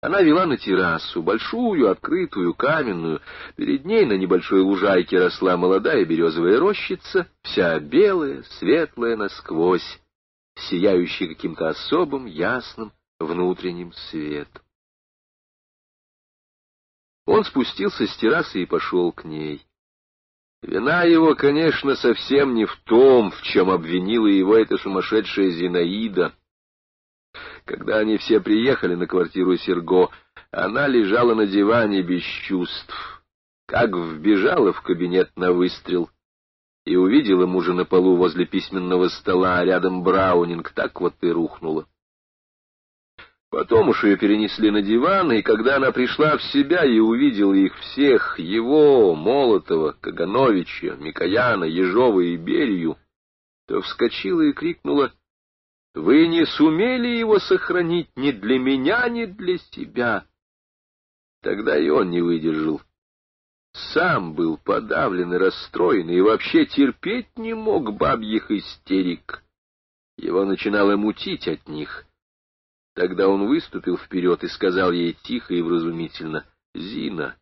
Она вела на террасу, большую, открытую, каменную. Перед ней на небольшой лужайке росла молодая березовая рощица, вся белая, светлая насквозь, сияющая каким-то особым, ясным внутренним светом. Он спустился с террасы и пошел к ней. Вина его, конечно, совсем не в том, в чем обвинила его эта сумасшедшая Зинаида. Когда они все приехали на квартиру Серго, она лежала на диване без чувств, как вбежала в кабинет на выстрел и увидела мужа на полу возле письменного стола, а рядом Браунинг, так вот и рухнула. Потом уж ее перенесли на диван, и когда она пришла в себя и увидела их всех, его, Молотова, Кагановича, Микояна, Ежова и Берию, то вскочила и крикнула «Вы не сумели его сохранить ни для меня, ни для себя!» Тогда и он не выдержал. Сам был подавлен и расстроен, и вообще терпеть не мог бабьих истерик. Его начинало мутить от них — Тогда он выступил вперед и сказал ей тихо и вразумительно, «Зина,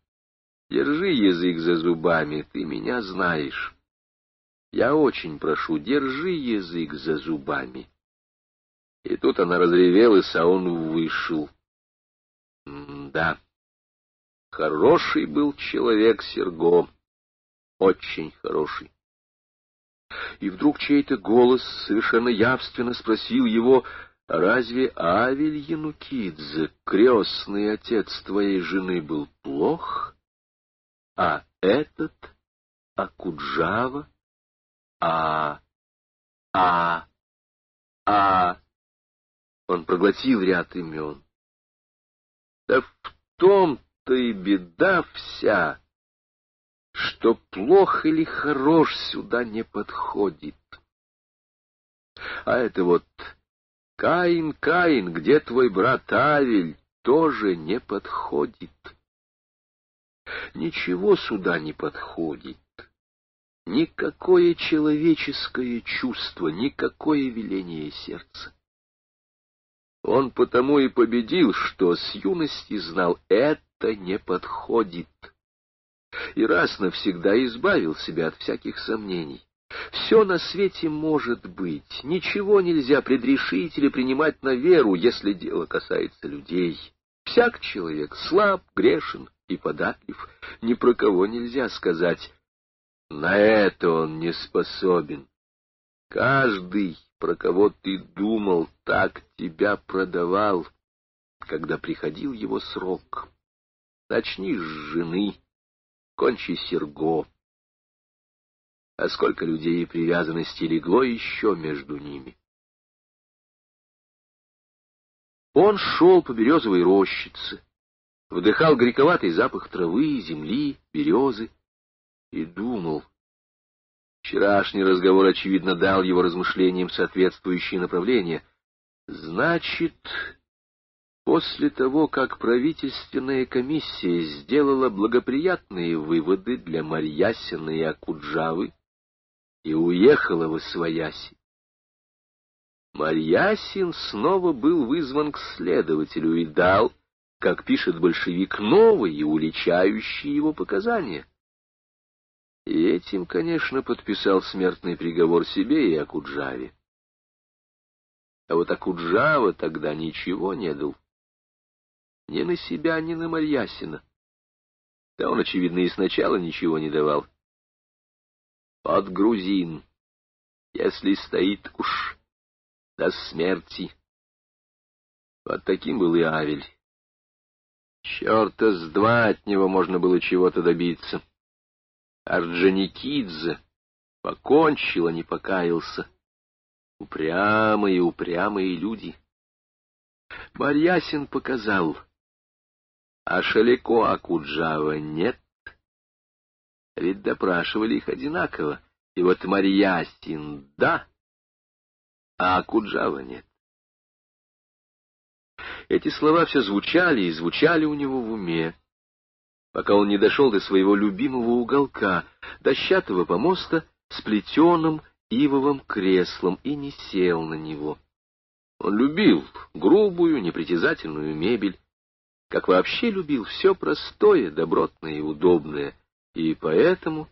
держи язык за зубами, ты меня знаешь. Я очень прошу, держи язык за зубами». Тут она разревелась, а он вышел. Да, хороший был человек Серго, очень хороший. И вдруг чей-то голос совершенно явственно спросил его, Разве Авель Янукидзе, крестный отец твоей жены, был плох? А этот, Акуджава, а, а, а... Он проглотил ряд имен. Да в том-то и беда вся, что плох или хорош сюда не подходит. А это вот Каин, Каин, где твой брат Авель, тоже не подходит. Ничего сюда не подходит. Никакое человеческое чувство, никакое веление сердца. Он потому и победил, что с юности знал, это не подходит. И раз навсегда избавил себя от всяких сомнений. Все на свете может быть, ничего нельзя предрешить или принимать на веру, если дело касается людей. Всяк человек слаб, грешен и податлив, ни про кого нельзя сказать. На это он не способен. Каждый, про кого ты думал, так тебя продавал, когда приходил его срок. Начни с жены, кончи серго а сколько людей и привязанности легло еще между ними. Он шел по березовой рощице, вдыхал горьковатый запах травы, земли, березы и думал. Вчерашний разговор, очевидно, дал его размышлениям соответствующее направление. Значит, после того, как правительственная комиссия сделала благоприятные выводы для Марьясина и Акуджавы, и уехала в Освояси. Марьясин снова был вызван к следователю и дал, как пишет большевик, новые, уличающие его показания. И этим, конечно, подписал смертный приговор себе и Акуджаве. А вот Акуджава тогда ничего не дал. Ни на себя, ни на Марьясина. Да он, очевидно, и сначала ничего не давал. Под грузин, если стоит уж до смерти. Вот таким был и Авель. Черта с два от него можно было чего-то добиться. Орджоникидзе покончил, а не покаялся. Упрямые, упрямые люди. Марьясин показал, а Шалико Акуджава нет. Ведь допрашивали их одинаково. И вот Марьястин — да, а Акуджава нет. Эти слова все звучали и звучали у него в уме, пока он не дошел до своего любимого уголка, дощатого помоста с плетеным ивовым креслом, и не сел на него. Он любил грубую, непритязательную мебель, как вообще любил все простое, добротное и удобное, и поэтому